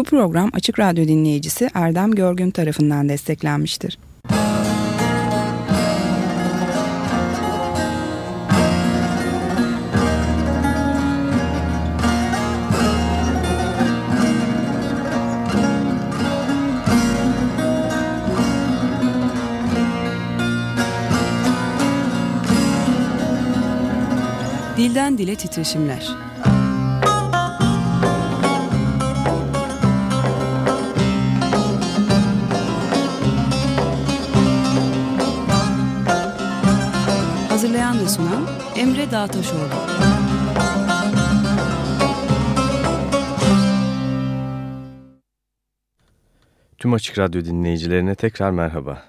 Bu program Açık Radyo dinleyicisi Erdem Görgün tarafından desteklenmiştir. Dilden Dile Titreşimler sunan Emre Dağtaşoğlu Tüm Açık Radyo dinleyicilerine tekrar merhaba.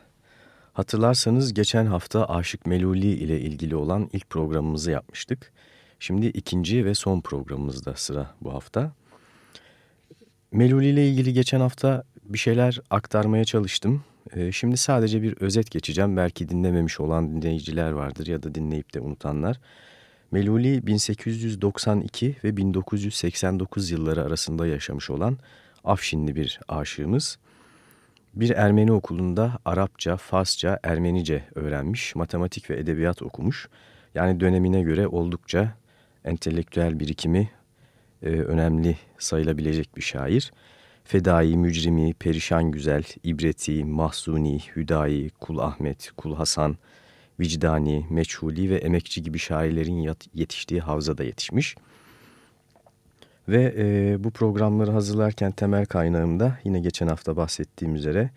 Hatırlarsanız geçen hafta Aşık Meluli ile ilgili olan ilk programımızı yapmıştık. Şimdi ikinci ve son programımızda sıra bu hafta. Meluli ile ilgili geçen hafta bir şeyler aktarmaya çalıştım. Ee, şimdi sadece bir özet geçeceğim. Belki dinlememiş olan dinleyiciler vardır ya da dinleyip de unutanlar. Meluli 1892 ve 1989 yılları arasında yaşamış olan Afşinli bir aşığımız. Bir Ermeni okulunda Arapça, Farsça, Ermenice öğrenmiş, matematik ve edebiyat okumuş. Yani dönemine göre oldukça entelektüel birikimi e, önemli sayılabilecek bir şair. Fedai, Mücrimi, Perişan Güzel, İbreti, Mahzuni, Hüdayi, Kul Ahmet, Kul Hasan, Vicdani, Meçhuli ve Emekçi gibi şairlerin yetiştiği havzada yetişmiş. Ve e, bu programları hazırlarken temel kaynağımda yine geçen hafta bahsettiğim üzere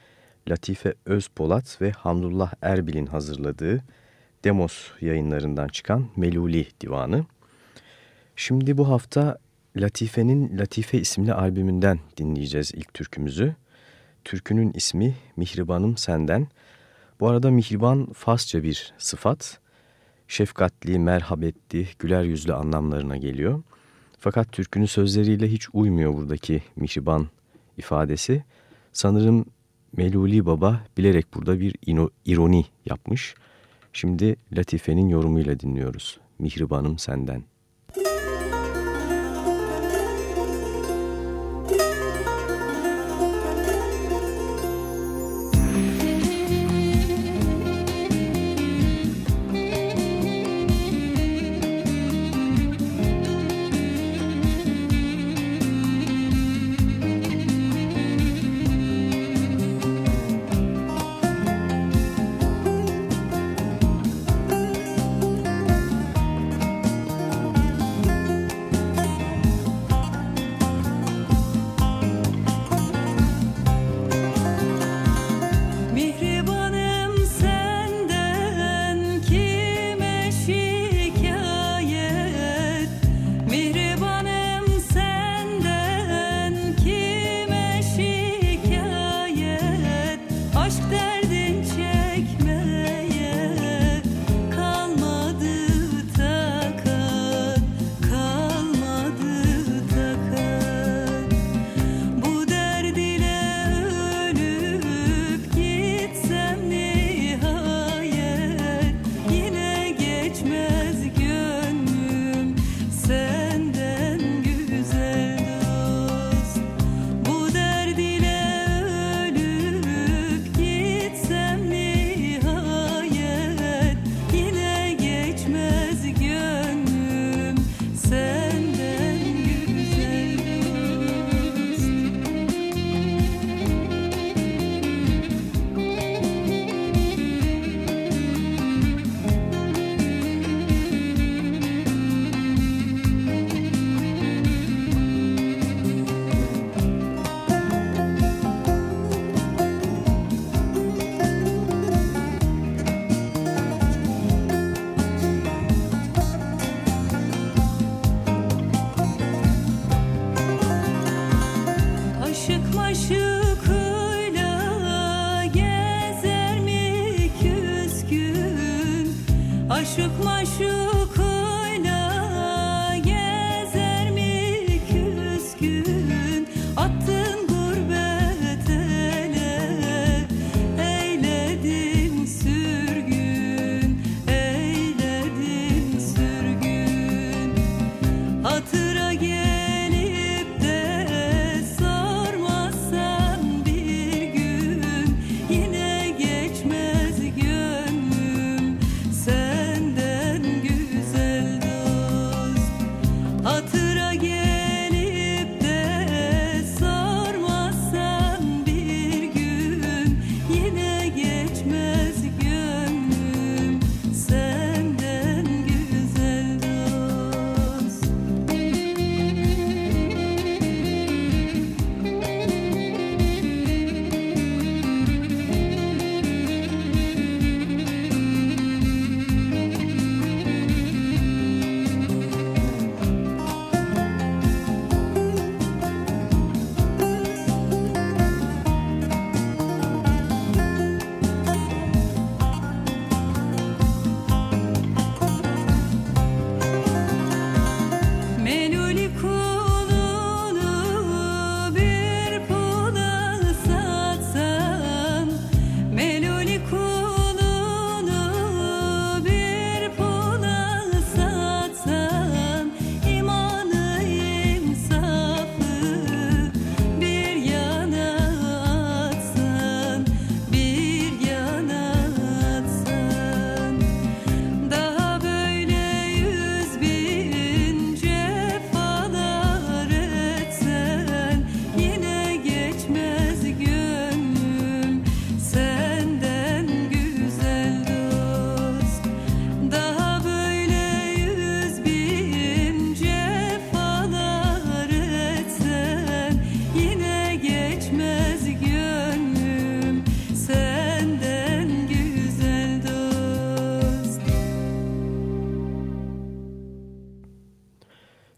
Latife Özpolat ve Hamdullah Erbil'in hazırladığı Demos yayınlarından çıkan Meluli Divanı. Şimdi bu hafta Latife'nin Latife isimli albümünden dinleyeceğiz ilk türkümüzü. Türkünün ismi Mihribanım Senden. Bu arada mihriban Farsça bir sıfat. Şefkatli, merhabetli, güler yüzlü anlamlarına geliyor. Fakat türkünün sözleriyle hiç uymuyor buradaki mihriban ifadesi. Sanırım Meluli Baba bilerek burada bir ironi yapmış. Şimdi Latife'nin yorumuyla dinliyoruz. Mihribanım senden.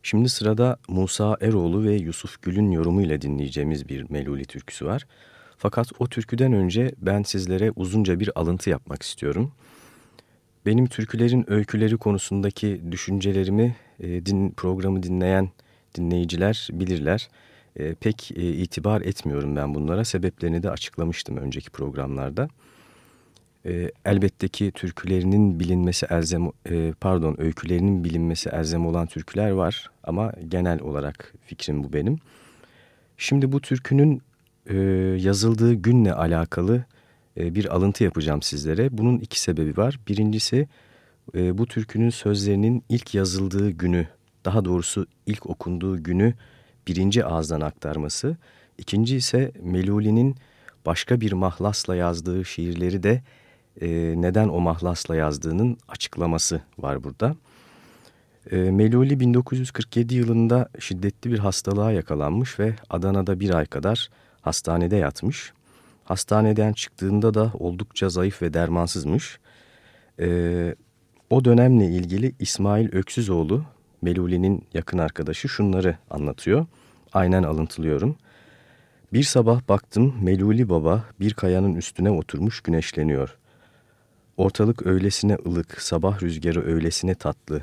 Şimdi sırada Musa Eroğlu ve Yusuf Gül'ün yorumuyla dinleyeceğimiz bir Meluli türküsü var. Fakat o türküden önce ben sizlere uzunca bir alıntı yapmak istiyorum. Benim türkülerin öyküleri konusundaki düşüncelerimi e, din, programı dinleyen dinleyiciler bilirler. E, pek e, itibar etmiyorum ben bunlara. Sebeplerini de açıklamıştım önceki programlarda. E, elbette ki türkülerinin bilinmesi elzem, e, pardon öykülerinin bilinmesi elzem olan türküler var. Ama genel olarak fikrim bu benim. Şimdi bu türkünün e, yazıldığı günle alakalı e, bir alıntı yapacağım sizlere. Bunun iki sebebi var. Birincisi e, bu türkünün sözlerinin ilk yazıldığı günü, daha doğrusu ilk okunduğu günü birinci ağızdan aktarması. İkinci ise Meluli'nin başka bir mahlasla yazdığı şiirleri de e, neden o mahlasla yazdığının açıklaması var burada. E, Meluli 1947 yılında şiddetli bir hastalığa yakalanmış ve Adana'da bir ay kadar hastanede yatmış. Hastaneden çıktığında da oldukça zayıf ve dermansızmış. E, o dönemle ilgili İsmail Öksüzoğlu, Meluli'nin yakın arkadaşı şunları anlatıyor. Aynen alıntılıyorum. Bir sabah baktım Meluli Baba bir kayanın üstüne oturmuş güneşleniyor. Ortalık öylesine ılık, sabah rüzgarı öylesine tatlı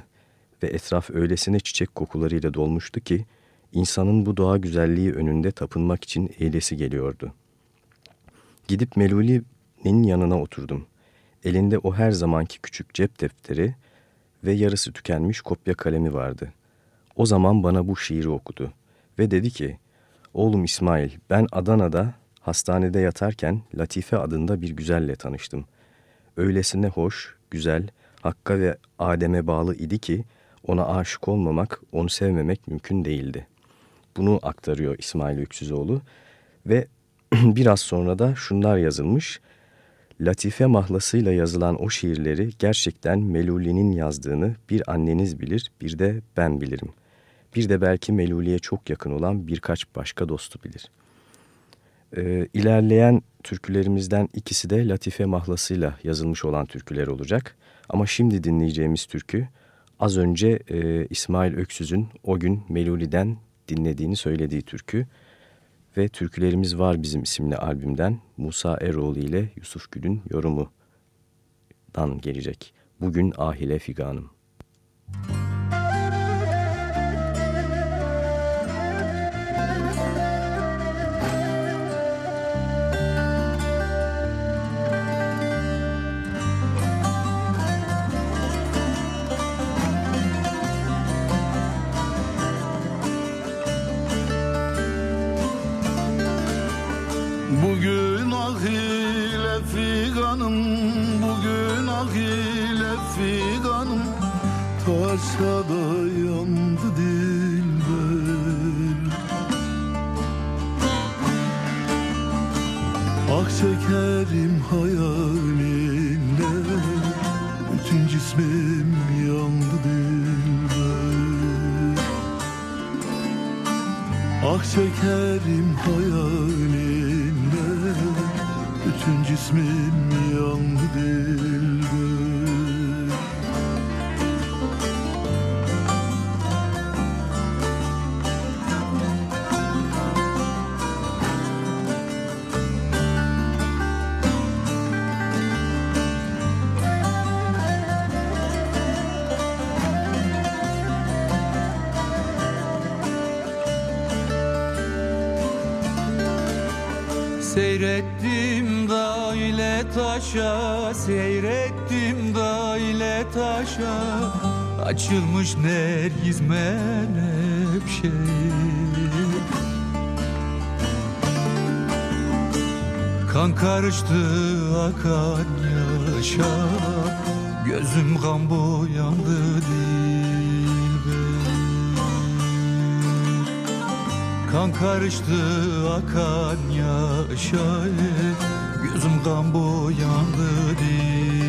ve etraf öylesine çiçek kokularıyla dolmuştu ki insanın bu doğa güzelliği önünde tapınmak için eğlesi geliyordu. Gidip Meluli'nin yanına oturdum. Elinde o her zamanki küçük cep defteri ve yarısı tükenmiş kopya kalemi vardı. O zaman bana bu şiiri okudu ve dedi ki, Oğlum İsmail, ben Adana'da hastanede yatarken Latife adında bir güzelle tanıştım. Öylesine hoş, güzel, Hakk'a ve Adem'e bağlı idi ki ona aşık olmamak, onu sevmemek mümkün değildi. Bunu aktarıyor İsmail Öksüzoğlu ve biraz sonra da şunlar yazılmış. Latife mahlasıyla yazılan o şiirleri gerçekten Meluli'nin yazdığını bir anneniz bilir, bir de ben bilirim. Bir de belki Meluli'ye çok yakın olan birkaç başka dostu bilir. Ee, ilerleyen türkülerimizden ikisi de Latife mahlasıyla yazılmış olan türküler olacak. Ama şimdi dinleyeceğimiz türkü az önce e, İsmail Öksüz'ün o gün Meluli'den dinlediğini söylediği türkü ve Türkülerimiz Var Bizim isimli albümden Musa Eroğlu ile Yusuf Gül'ün yorumundan gelecek. Bugün Ahile Figanım. Müzik çekerim hayalimle Bütün cismim Seyrettim da ile taşa Seyrettim da ile taşa. Açılmış nergiz menepşe Kan karıştı akan yaşa Gözüm kan boyandı Kan karıştı akan yaşa Gözüm kan boyandı dilber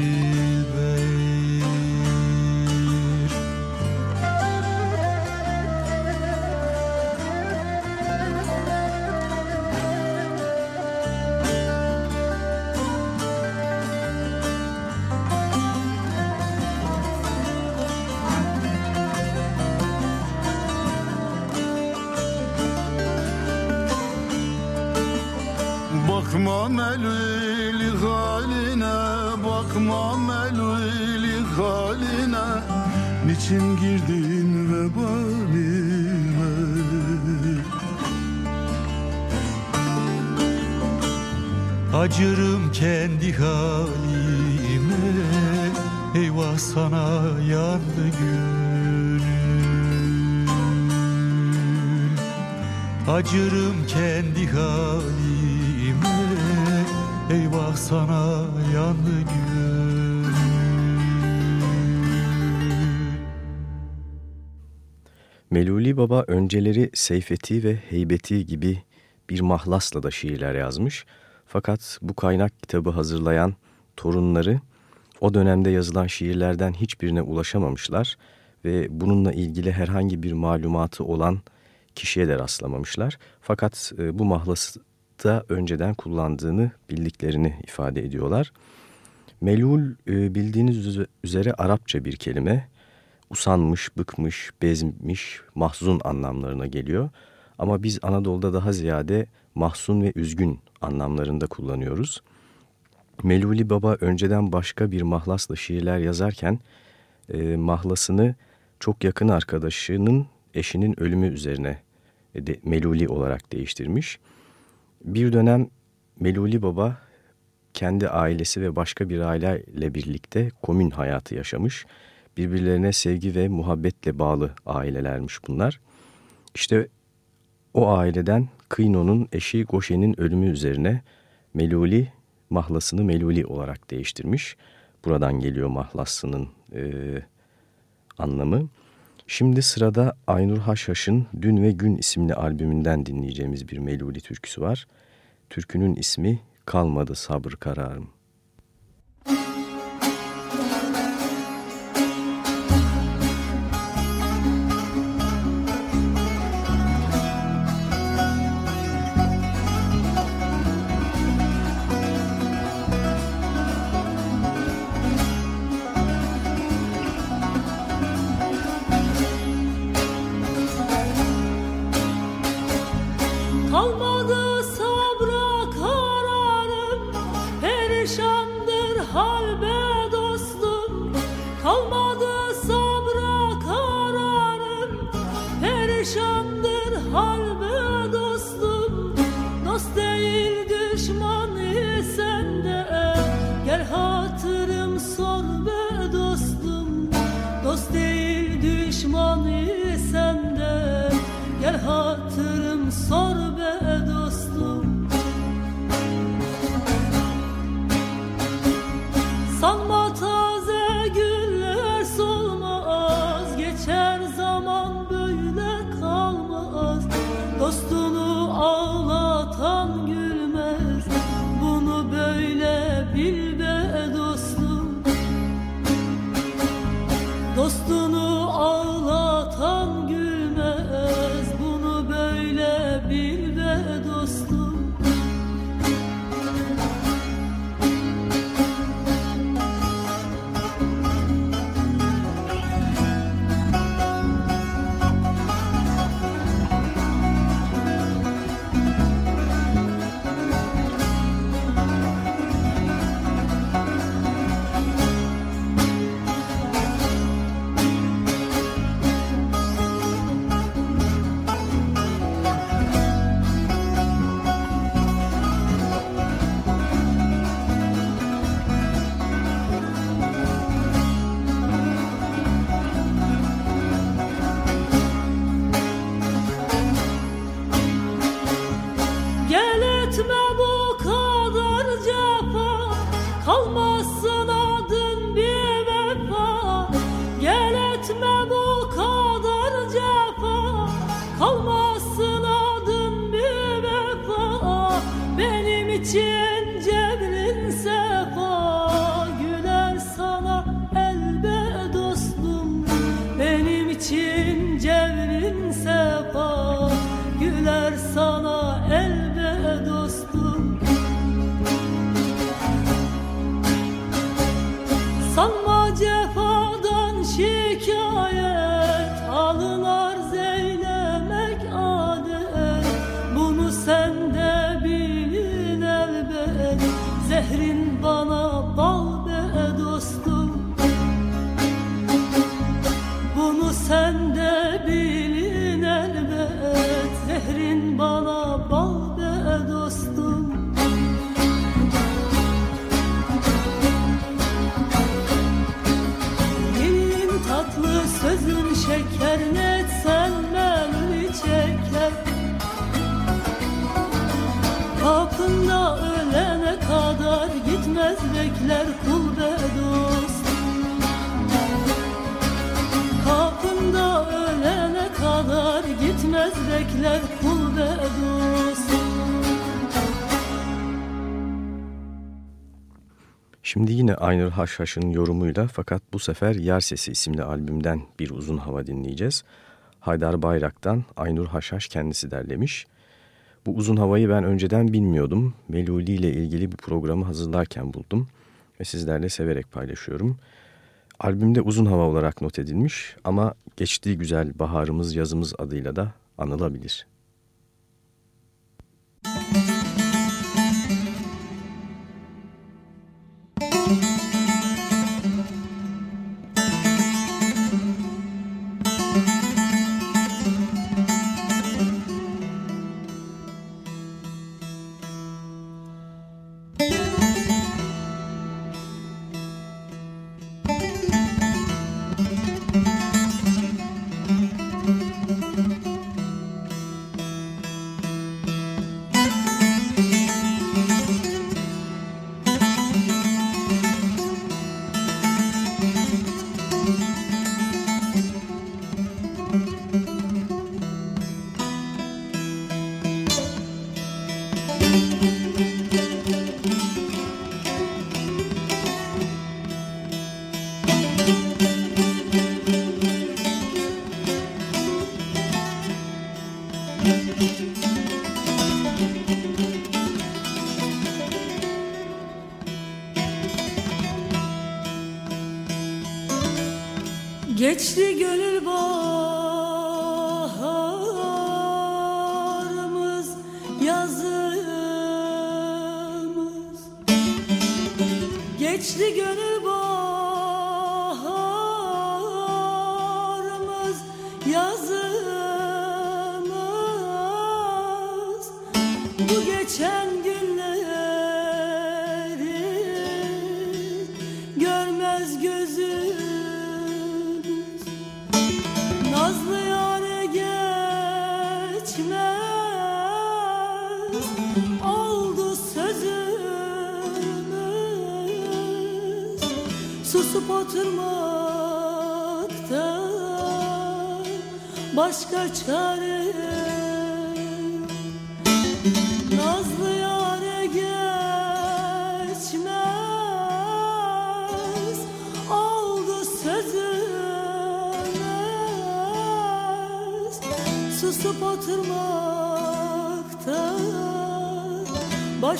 Acırım kendi halime Eyvah sana yandı Meluli Baba önceleri Seyfeti ve Heybeti gibi bir mahlasla da şiirler yazmış. Fakat bu kaynak kitabı hazırlayan torunları o dönemde yazılan şiirlerden hiçbirine ulaşamamışlar ve bununla ilgili herhangi bir malumatı olan kişiye de rastlamamışlar. Fakat e, bu mahlası da önceden kullandığını bildiklerini ifade ediyorlar. Melul e, bildiğiniz üzere Arapça bir kelime. Usanmış, bıkmış, bezmiş, mahzun anlamlarına geliyor. Ama biz Anadolu'da daha ziyade mahzun ve üzgün anlamlarında kullanıyoruz. Meluli Baba önceden başka bir mahlasla şiirler yazarken e, mahlasını çok yakın arkadaşının eşinin ölümü üzerine de, Meluli olarak değiştirmiş. Bir dönem Meluli Baba kendi ailesi ve başka bir aileyle birlikte komün hayatı yaşamış. Birbirlerine sevgi ve muhabbetle bağlı ailelermiş bunlar. İşte o aileden Kıyno'nun eşi Goşe'nin ölümü üzerine Meluli mahlasını Meluli olarak değiştirmiş. Buradan geliyor mahlasının e, anlamı. Şimdi sırada Aynur Haşhaş'ın Dün ve Gün isimli albümünden dinleyeceğimiz bir Meluli türküsü var. Türkünün ismi Kalmadı Sabır Kararım. Şimdi yine Aynur Haşhaş'ın yorumuyla fakat bu sefer Yer Sesi isimli albümden bir uzun hava dinleyeceğiz. Haydar Bayrak'tan Aynur Haşhaş kendisi derlemiş. Bu uzun havayı ben önceden bilmiyordum. Meluli ile ilgili bu programı hazırlarken buldum ve sizlerle severek paylaşıyorum. Albümde uzun hava olarak not edilmiş ama geçtiği güzel baharımız yazımız adıyla da anılabilir. Geçti gönül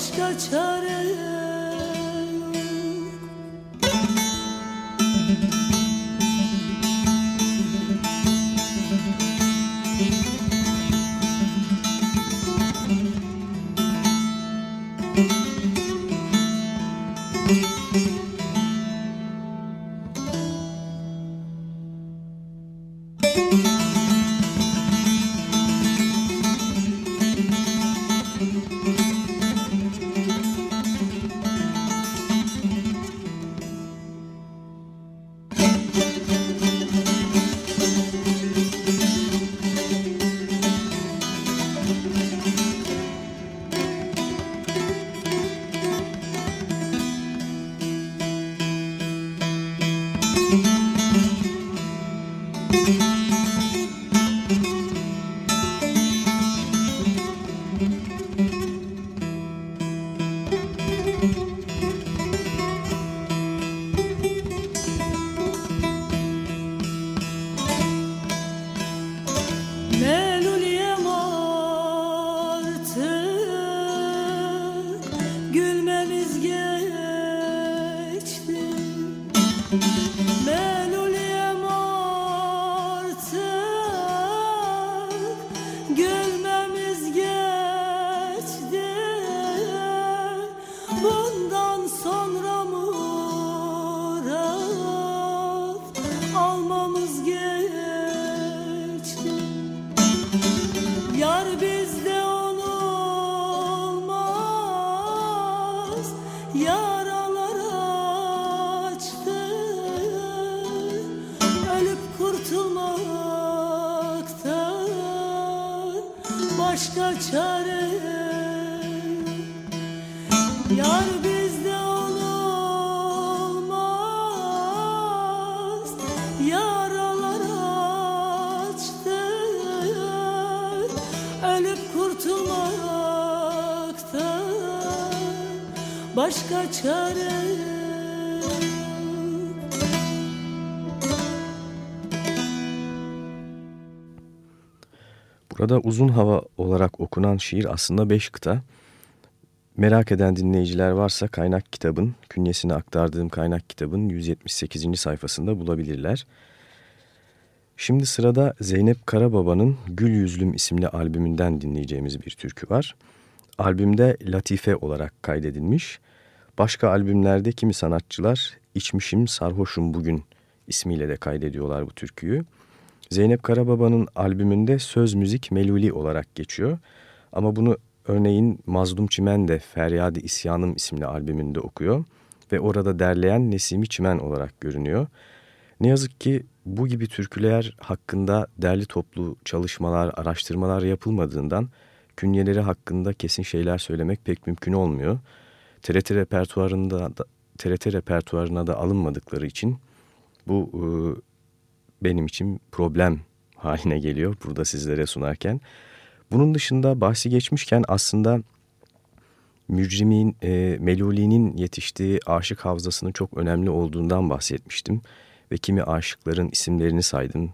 başka çare çare Yar Burada uzun hava olarak okunan şiir aslında beş kıta. Merak eden dinleyiciler varsa kaynak kitabın, künyesini aktardığım kaynak kitabın 178. sayfasında bulabilirler. Şimdi sırada Zeynep Karababa'nın Gül Yüzlüm isimli albümünden dinleyeceğimiz bir türkü var. Albümde Latife olarak kaydedilmiş. Başka albümlerde kimi sanatçılar İçmişim Sarhoşum Bugün ismiyle de kaydediyorlar bu türküyü. Zeynep Karababa'nın albümünde söz müzik meluli olarak geçiyor. Ama bunu örneğin Mazlum Çimen de Feryadi İsyanım isimli albümünde okuyor. Ve orada derleyen Nesimi Çimen olarak görünüyor. Ne yazık ki bu gibi türküler hakkında derli toplu çalışmalar, araştırmalar yapılmadığından künyeleri hakkında kesin şeyler söylemek pek mümkün olmuyor. TRT repertuarında da, TRT repertuarına da alınmadıkları için bu e, benim için problem haline geliyor burada sizlere sunarken. Bunun dışında bahsi geçmişken aslında Mücrimin, e, Meluli'nin yetiştiği aşık havzasının çok önemli olduğundan bahsetmiştim. Ve kimi aşıkların isimlerini saydım.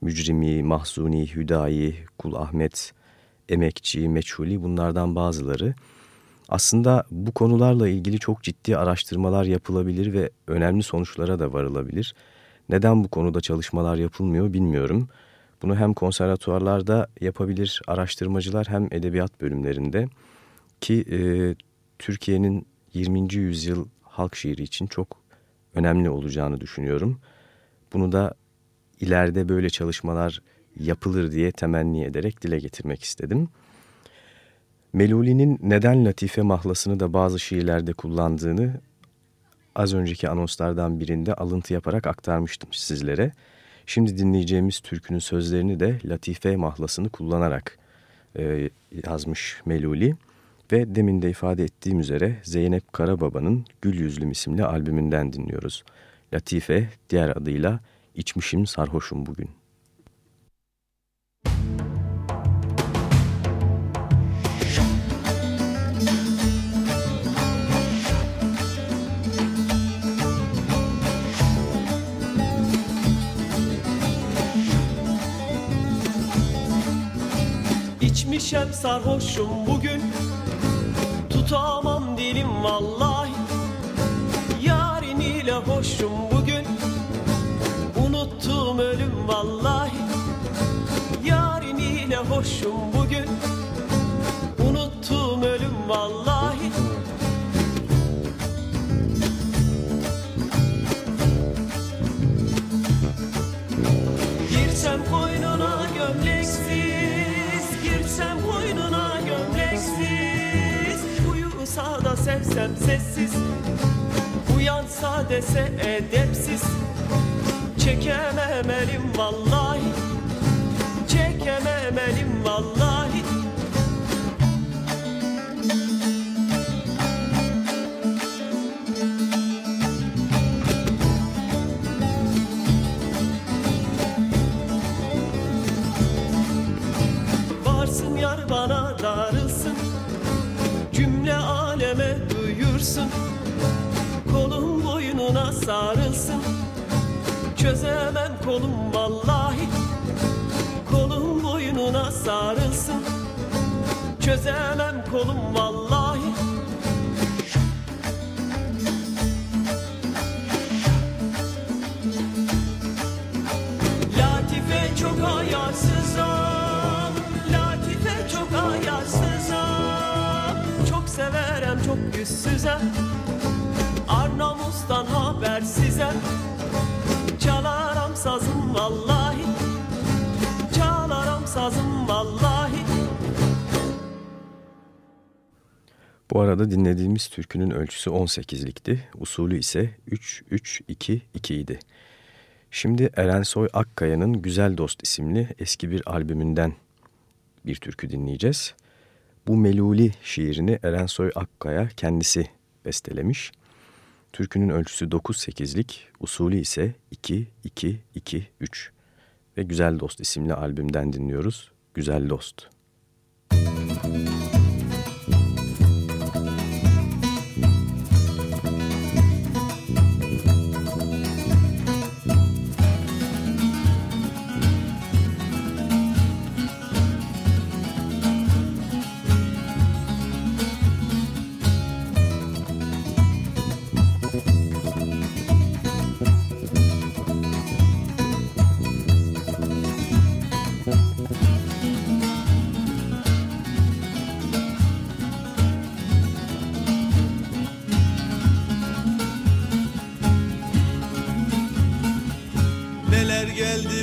Mücrimi, Mahzuni, Hüdayi, Kul Ahmet, Emekçi, Meçhuli bunlardan bazıları. Aslında bu konularla ilgili çok ciddi araştırmalar yapılabilir ve önemli sonuçlara da varılabilir. Neden bu konuda çalışmalar yapılmıyor bilmiyorum. Bunu hem konservatuarlarda yapabilir araştırmacılar hem edebiyat bölümlerinde ki e, Türkiye'nin 20. yüzyıl halk şiiri için çok önemli olacağını düşünüyorum. Bunu da ileride böyle çalışmalar yapılır diye temenni ederek dile getirmek istedim. Meluli'nin neden latife mahlasını da bazı şiirlerde kullandığını az önceki anonslardan birinde alıntı yaparak aktarmıştım sizlere. Şimdi dinleyeceğimiz türkünün sözlerini de latife mahlasını kullanarak e, yazmış Meluli ve demin de ifade ettiğim üzere Zeynep Karababa'nın Gül Yüzlüm isimli albümünden dinliyoruz. Latife diğer adıyla İçmişim Sarhoşum Bugün. İçmişem sarhoşum bugün. Tutamam dilim vallahi. Yarim ile hoşum bugün. Unuttum ölüm vallahi. Yarim ile hoşum bugün. Unuttum ölüm vallahi sevsem sessiz Uyansa dese edepsiz. Çekemem elim vallahi Çekemem elim vallahi duyursun Kolum boynuna sarılsın. Çözemem kolum vallahi Kolum boynuna sarılsın. Çözemem kolum vallahi yüzsüzem Arnamus'tan habersizem Çalaram sazım vallahi Çalaram sazım vallahi Bu arada dinlediğimiz türkünün ölçüsü 18'likti. Usulü ise 3-3-2-2 idi. Şimdi Erensoy Akkaya'nın Güzel Dost isimli eski bir albümünden bir türkü dinleyeceğiz. Bu Meluli şiirini Erensoy Akkaya kendisi bestelemiş. Türkünün ölçüsü 9-8'lik, usulü ise 2-2-2-3 ve Güzel Dost isimli albümden dinliyoruz. Güzel Dost.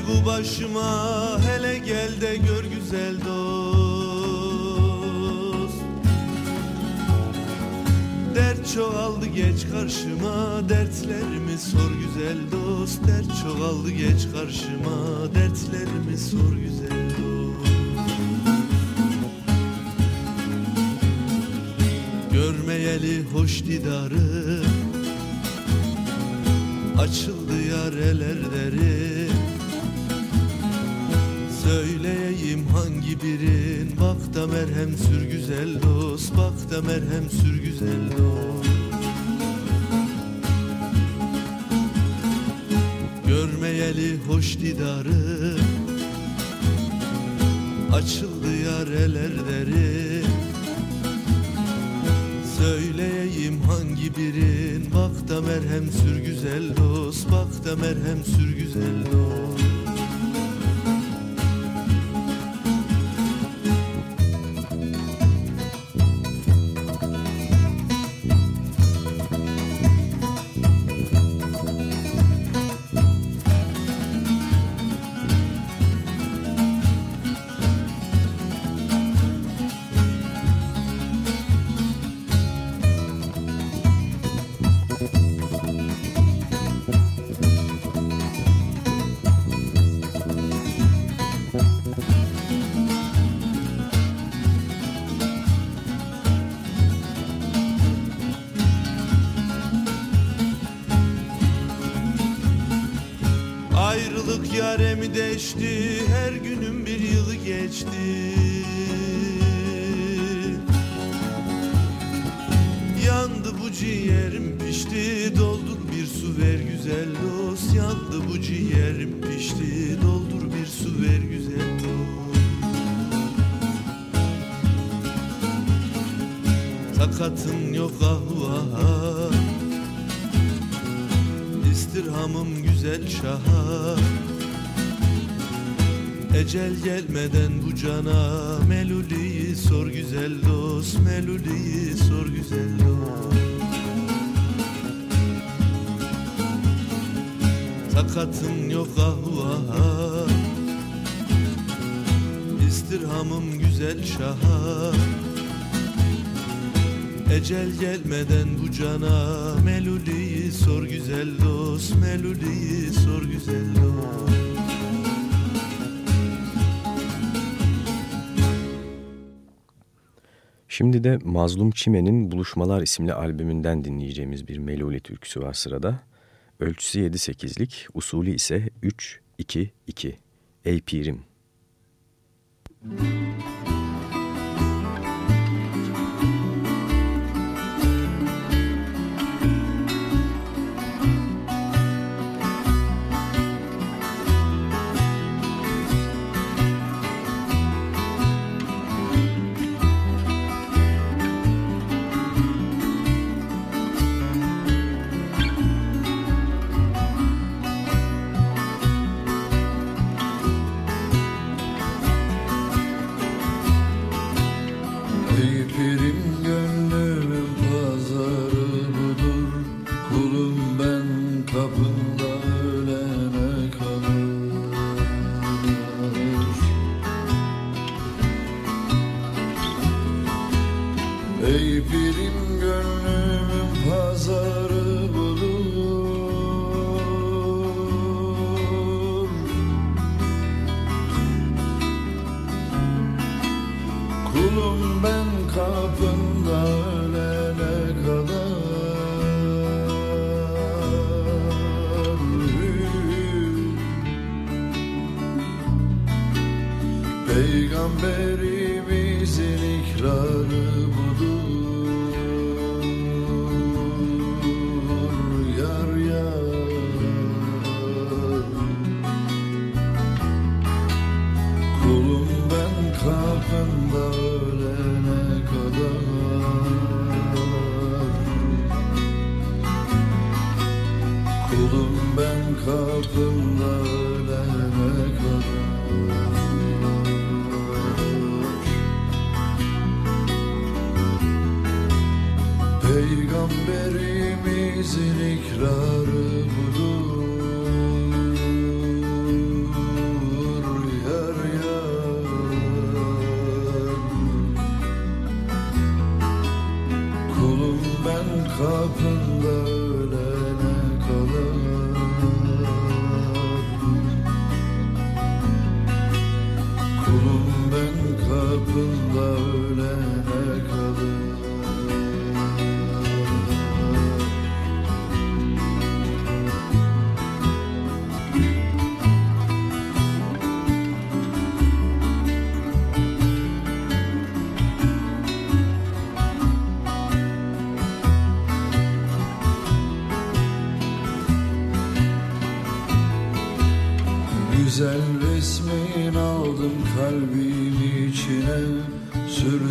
Bu başıma hele gel de gör güzel dost. Dert çoğaldı geç karşıma dertlerimi sor güzel dost. Dert çoğaldı geç karşıma dertlerimi sor güzel dost. Görmeyeli hoş didarı Açıldı yareler deri Söyleyeyim hangi birin? Bak da merhem sür güzel dost Bak da merhem sür güzel dost. Görmeyeli hoş didarı Açıldı yareler deri. Söyleyeyim hangi birin? Bak da merhem sür güzel dost Bak da merhem sür güzel dost ver güzel dost Yandı bu ciğerim pişti Doldur bir su ver güzel dost. Takatın yok ah vah İstirhamım güzel şaha Ecel gelmeden bu cana Meluli'yi sor güzel dost Meluli'yi sor güzel dost Takatın yok ah vah İstirhamım güzel şaha Ecel gelmeden bu cana. Meluli'yi sor güzel dost Meluli'yi sor güzel dost. Şimdi de Mazlum Çimen'in Buluşmalar isimli albümünden dinleyeceğimiz bir Meluli türküsü var sırada. Ölçüsü 7-8'lik, usulü ise 3-2-2. Ey Pirim. Ey pirim gönlümün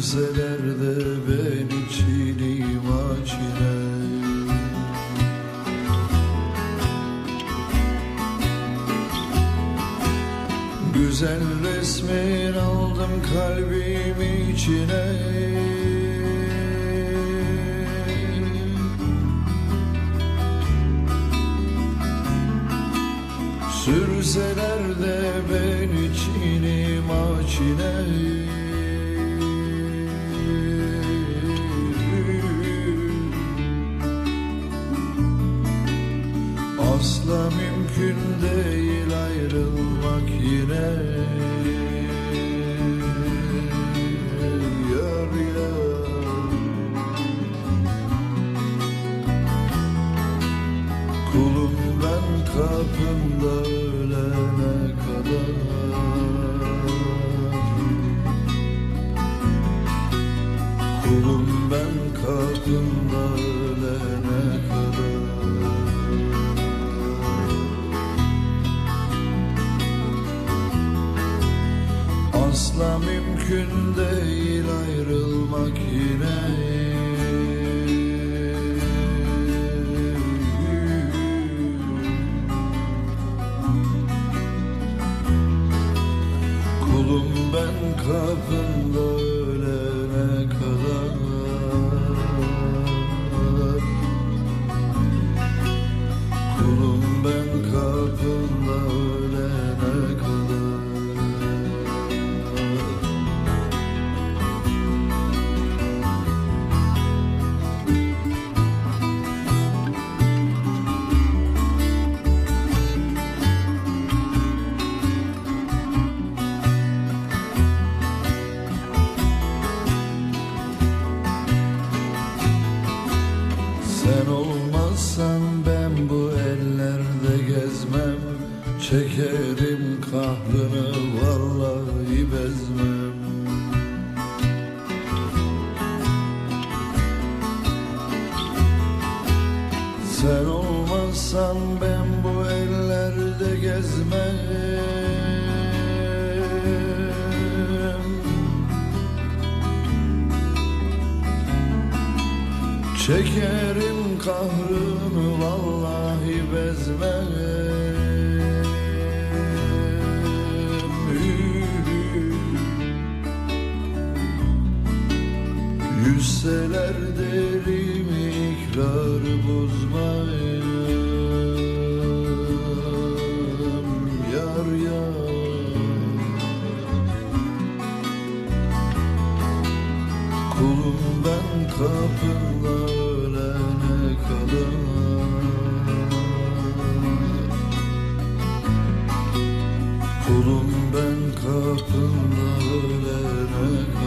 said ben kapında ölene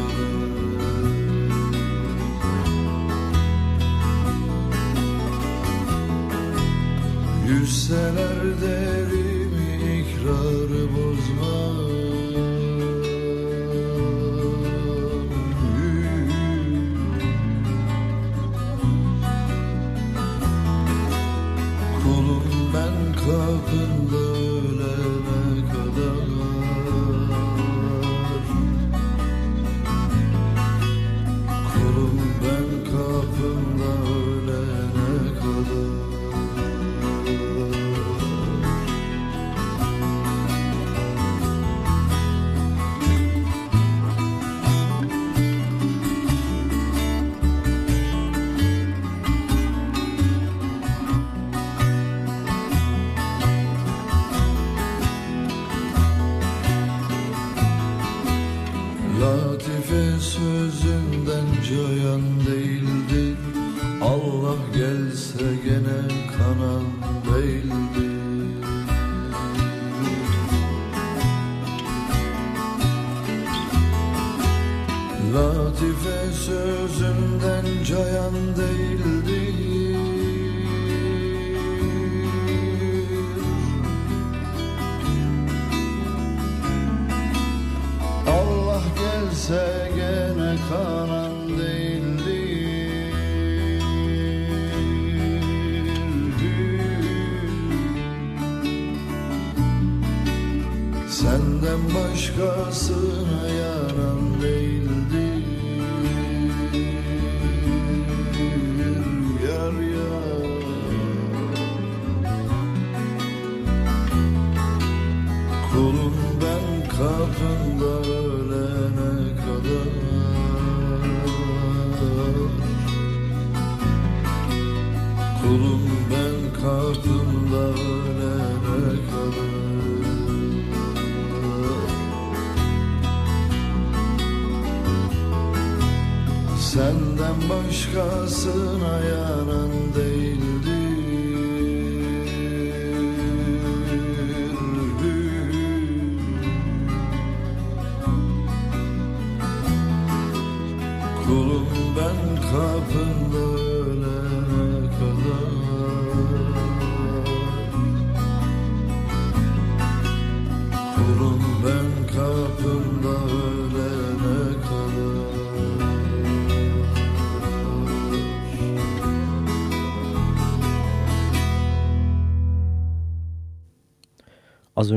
Senden başkasına yaran değildir başkasına yanan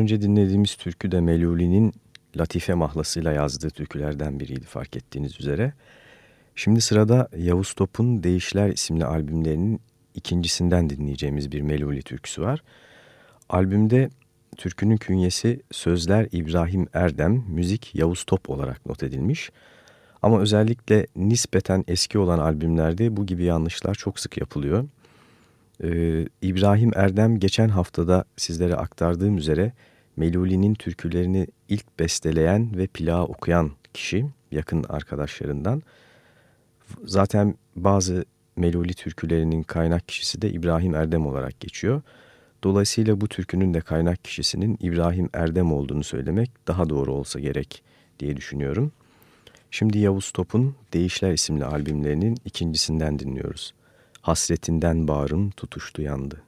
önce dinlediğimiz türkü de Meluli'nin Latife mahlasıyla yazdığı türkülerden biriydi fark ettiğiniz üzere. Şimdi sırada Yavuz Top'un Değişler isimli albümlerinin ikincisinden dinleyeceğimiz bir Meluli türküsü var. Albümde türkünün künyesi Sözler İbrahim Erdem, müzik Yavuz Top olarak not edilmiş. Ama özellikle nispeten eski olan albümlerde bu gibi yanlışlar çok sık yapılıyor. Ee, İbrahim Erdem geçen haftada sizlere aktardığım üzere Meluli'nin türkülerini ilk besteleyen ve plağı okuyan kişi yakın arkadaşlarından. Zaten bazı Meluli türkülerinin kaynak kişisi de İbrahim Erdem olarak geçiyor. Dolayısıyla bu türkünün de kaynak kişisinin İbrahim Erdem olduğunu söylemek daha doğru olsa gerek diye düşünüyorum. Şimdi Yavuz Top'un Değişler isimli albümlerinin ikincisinden dinliyoruz. Hasretinden bağrım tutuştu yandı.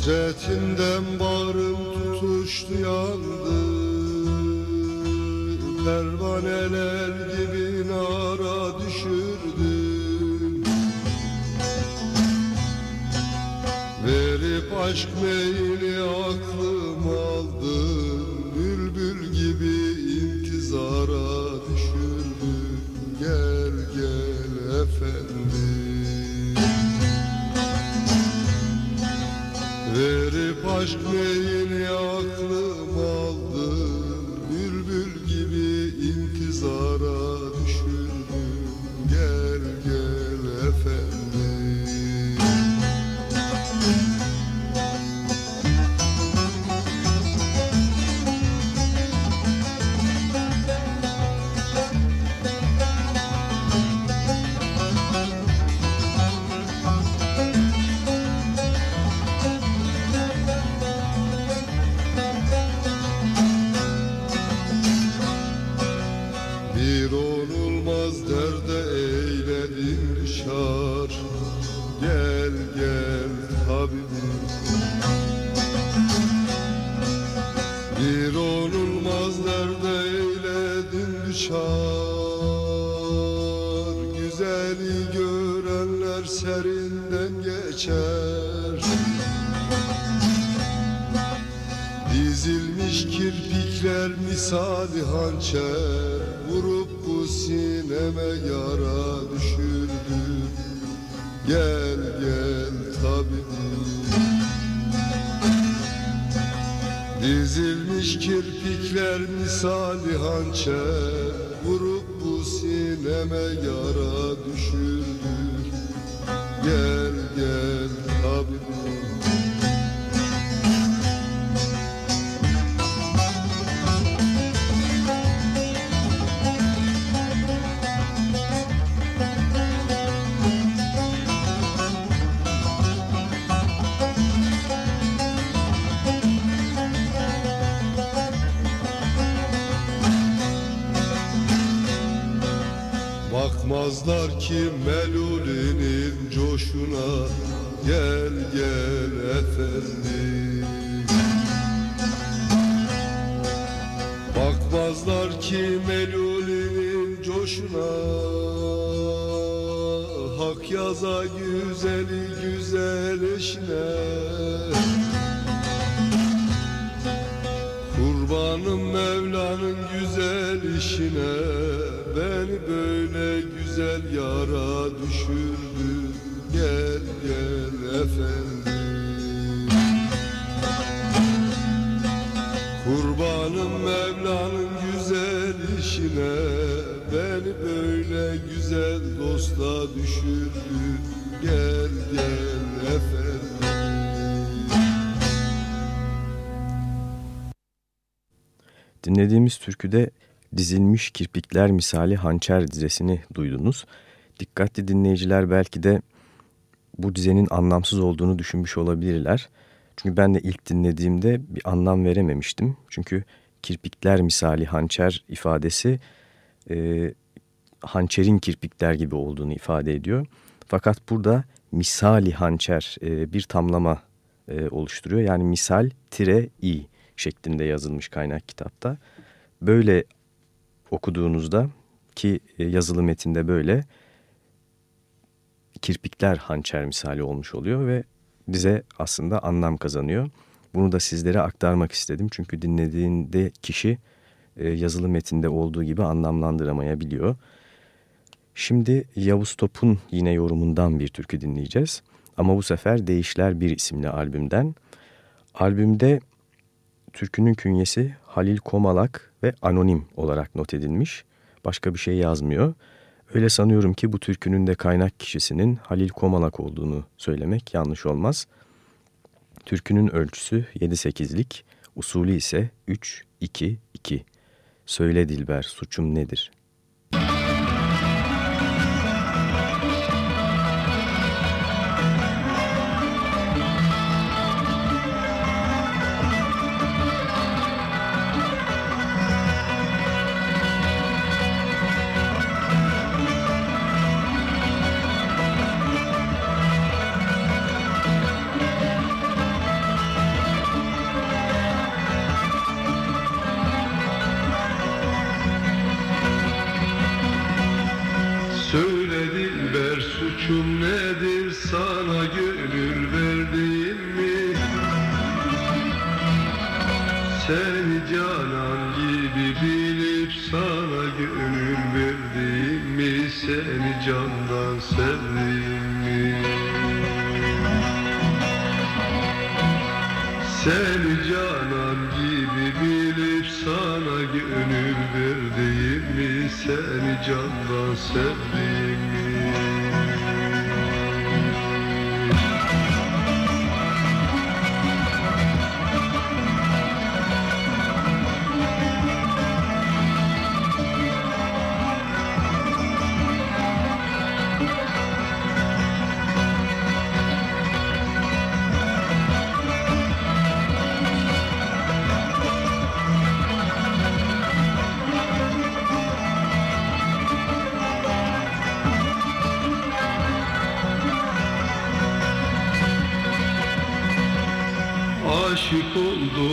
Hasretinden bağrım tutuştu yandı. Pervaneler gibi nara düşürdüm Verip aşk meyli aklım aldım Bülbül gibi intizara Aşk neyini aklım ki melulinin coşuna Gel gel efendim. Bakmazlar ki melulinin coşuna Hak yaza güzeli güzel eşine Kurbanım Mevla'nın güzel işine Beni güzel yara düşürdü. Gel gel efendim. Kurbanım Mevla'nın güzel işine Beni böyle güzel dosta düşürdü. Gel gel efendim. Dinlediğimiz türküde dizilmiş kirpikler misali hançer dizesini duydunuz. Dikkatli dinleyiciler belki de bu dizenin anlamsız olduğunu düşünmüş olabilirler. Çünkü ben de ilk dinlediğimde bir anlam verememiştim. Çünkü kirpikler misali hançer ifadesi e, hançerin kirpikler gibi olduğunu ifade ediyor. Fakat burada misali hançer e, bir tamlama e, oluşturuyor. Yani misal tire i şeklinde yazılmış kaynak kitapta. Böyle okuduğunuzda ki e, yazılı metinde böyle kirpikler hançer misali olmuş oluyor ve bize aslında anlam kazanıyor. Bunu da sizlere aktarmak istedim çünkü dinlediğinde kişi e, yazılı metinde olduğu gibi anlamlandıramayabiliyor. Şimdi Yavuz Top'un yine yorumundan bir türkü dinleyeceğiz. Ama bu sefer Değişler Bir isimli albümden. Albümde türkünün künyesi Halil Komalak ve anonim olarak not edilmiş. Başka bir şey yazmıyor. Öyle sanıyorum ki bu türkünün de kaynak kişisinin Halil Komalak olduğunu söylemek yanlış olmaz. Türkünün ölçüsü 7-8'lik, usulü ise 3-2-2. Söyle Dilber suçum nedir?''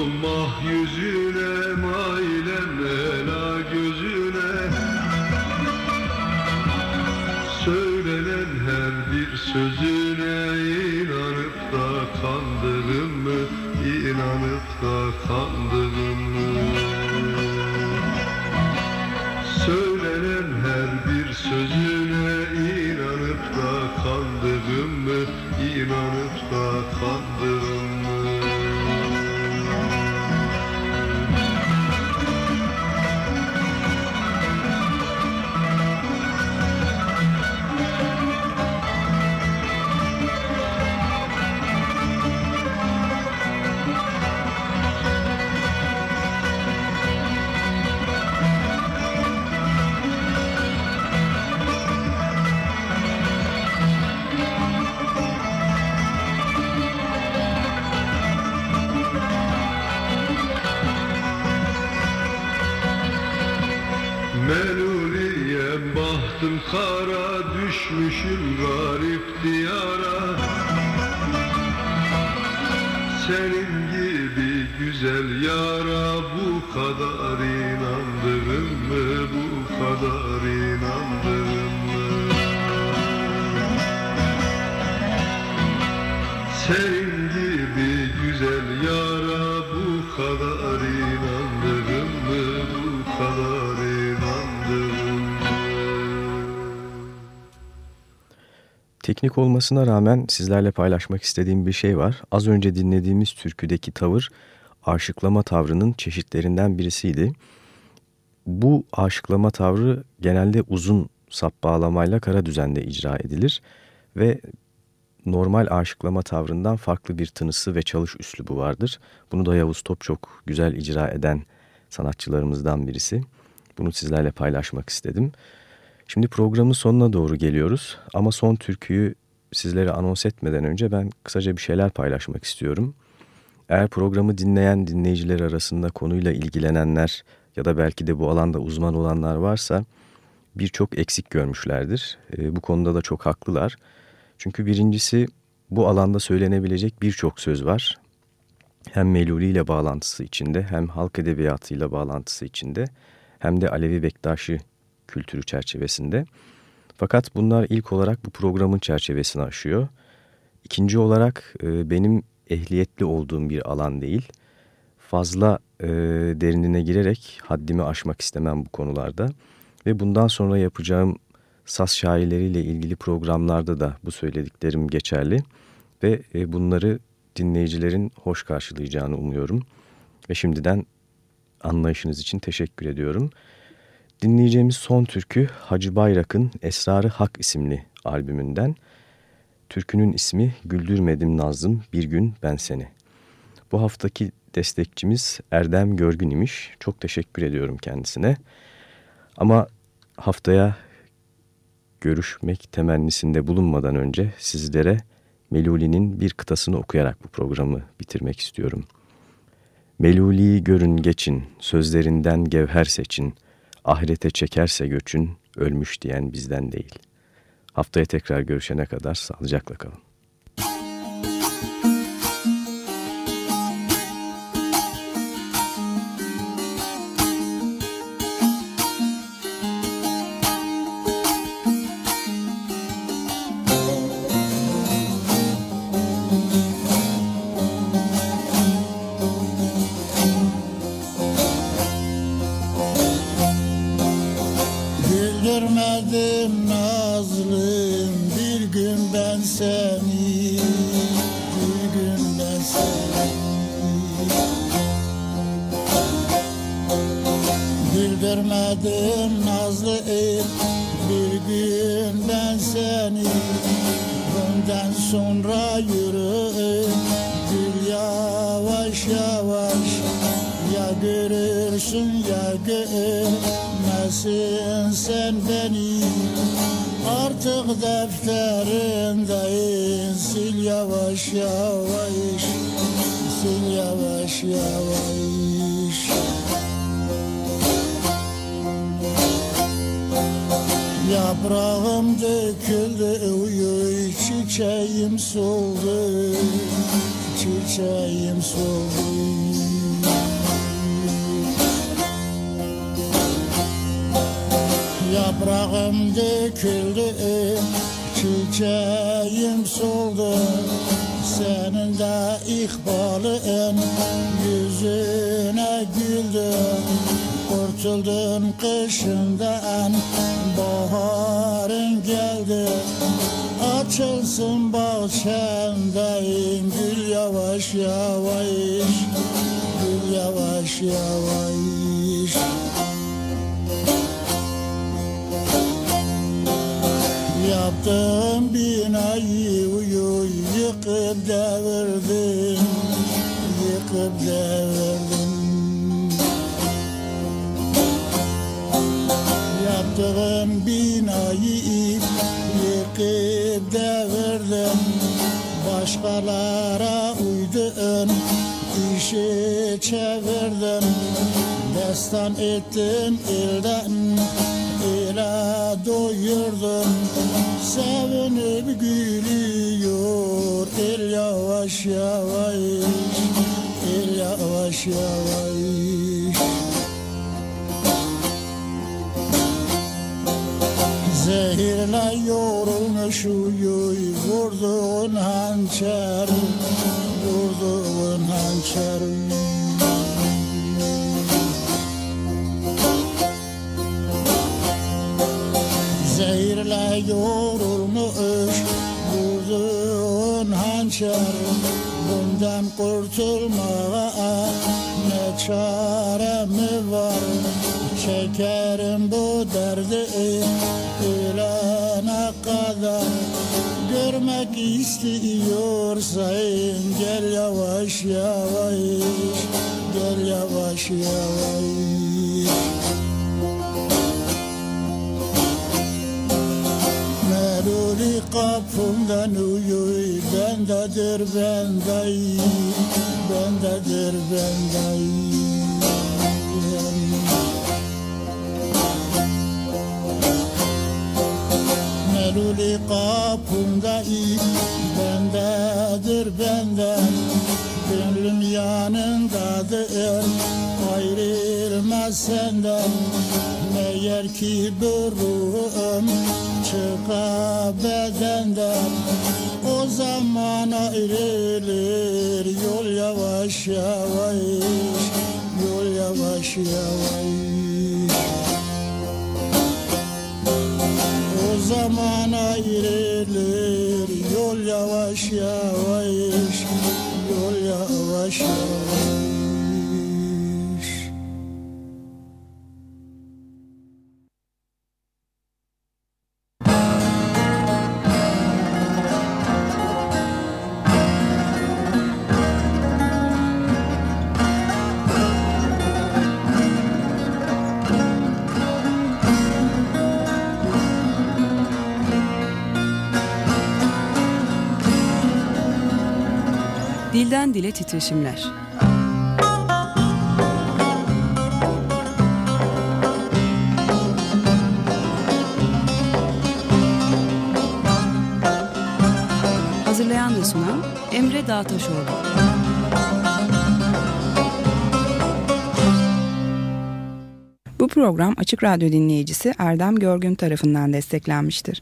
Mah yüzüne Mailem ela gözüne Söylenen her bir sözüne inanıp da kandırım mı? İnanıp da kandırım Teknik olmasına rağmen sizlerle paylaşmak istediğim bir şey var. Az önce dinlediğimiz türküdeki tavır aşıklama tavrının çeşitlerinden birisiydi. Bu aşıklama tavrı genelde uzun sap bağlamayla kara düzende icra edilir ve normal aşıklama tavrından farklı bir tınısı ve çalış üslubu vardır. Bunu da Yavuz Top çok güzel icra eden sanatçılarımızdan birisi. Bunu sizlerle paylaşmak istedim. Şimdi programın sonuna doğru geliyoruz ama son türküyü sizlere anons etmeden önce ben kısaca bir şeyler paylaşmak istiyorum. Eğer programı dinleyen dinleyiciler arasında konuyla ilgilenenler ya da belki de bu alanda uzman olanlar varsa birçok eksik görmüşlerdir. E, bu konuda da çok haklılar. Çünkü birincisi bu alanda söylenebilecek birçok söz var. Hem Meluli ile bağlantısı içinde hem halk edebiyatıyla bağlantısı içinde hem de Alevi Bektaşi kültürü çerçevesinde. Fakat bunlar ilk olarak bu programın çerçevesini aşıyor. İkinci olarak e, benim ehliyetli olduğum bir alan değil. Fazla e, derinine girerek haddimi aşmak istemem bu konularda. Ve bundan sonra yapacağım saz şairleriyle ilgili programlarda da bu söylediklerim geçerli. Ve e, bunları dinleyicilerin hoş karşılayacağını umuyorum. Ve şimdiden anlayışınız için teşekkür ediyorum. Dinleyeceğimiz son türkü Hacı Bayrak'ın Esrarı Hak isimli albümünden. Türkünün ismi Güldürmedim Nazım Bir Gün Ben Seni. Bu haftaki destekçimiz Erdem Görgün imiş. Çok teşekkür ediyorum kendisine. Ama haftaya görüşmek temennisinde bulunmadan önce sizlere Meluli'nin bir kıtasını okuyarak bu programı bitirmek istiyorum. Meluli'yi görün geçin, sözlerinden gevher seçin, ahirete çekerse göçün, ölmüş diyen bizden değil. Haftaya tekrar görüşene kadar sağlıcakla kalın. Kışından baharın geldi Açılsın bahçemdeyim gül yavaş yavaş Gül yavaş yavaş. Yaptığım Başkalara uydun işi çevirdim destan ettin elden Ele doyurdum Sevinip gülüyor El yavaş yavaş El yavaş yavaş Zehirle yorulmuş uyuy Vurduğun hançer Vurduğun hançer. Zehirle yorulmuş Vurduğun hançer Bundan kurtulmaya Ne çare mi var Çekerim bu derdi ölene kadar. Görmek istiyorsan gel yavaş yavaş Gel yavaş yavaş. Meluli kapımdan uyuy Bendedir bendey Bendedir bendey Meluli kapımda bendedir benden. Gönlüm yanındadır ayrılmaz senden. Meğer ki bu ruhum çıka bedenden. O zaman ayrılır yol yavaş yavaş Yol yavaş yavaş O zaman ayrılır. Yol yavaş yavaş Yol yavaş yavaş Dilden dile titreşimler. Hazırlayan ve sunan Emre Dağtaşoğlu. Bu program Açık Radyo dinleyicisi Erdem Görgün tarafından desteklenmiştir.